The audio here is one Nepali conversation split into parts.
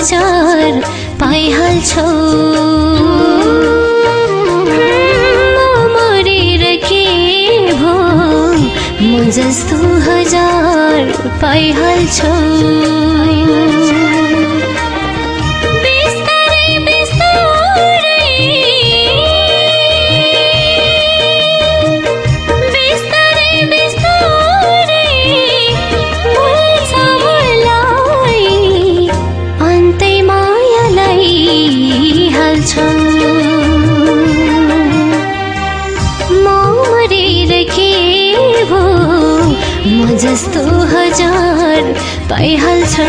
हजार पाइहाल्छौ जस्तो हजार पाइहाल्छौ जस्तो हजार पाइहाल्छौ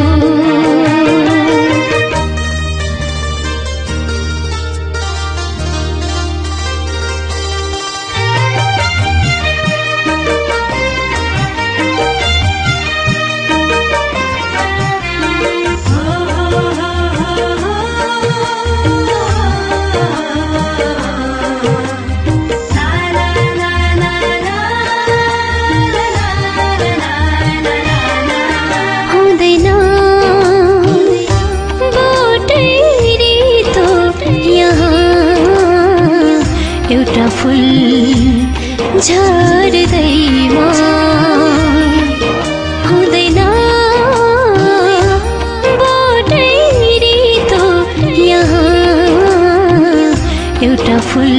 झर्दैमा हुँदैन। बोटै रितो यहाँ। एउटा फुल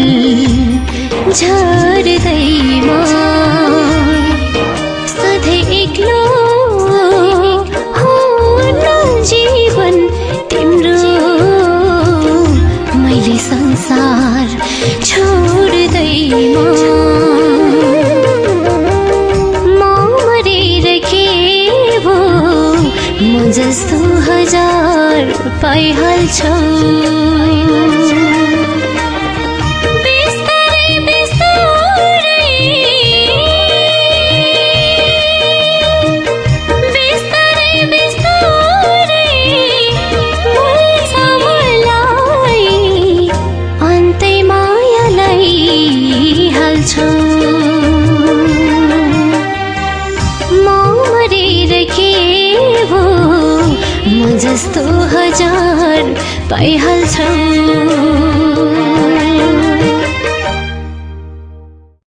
झर्दैमा सधैँ एक्लो जीवन तिम्रो। मैले संसार छोड्दैमा। जस्तो हजार पाइहाल्छौ बिस्तारै जस्तो हजार पाइहाल्छौ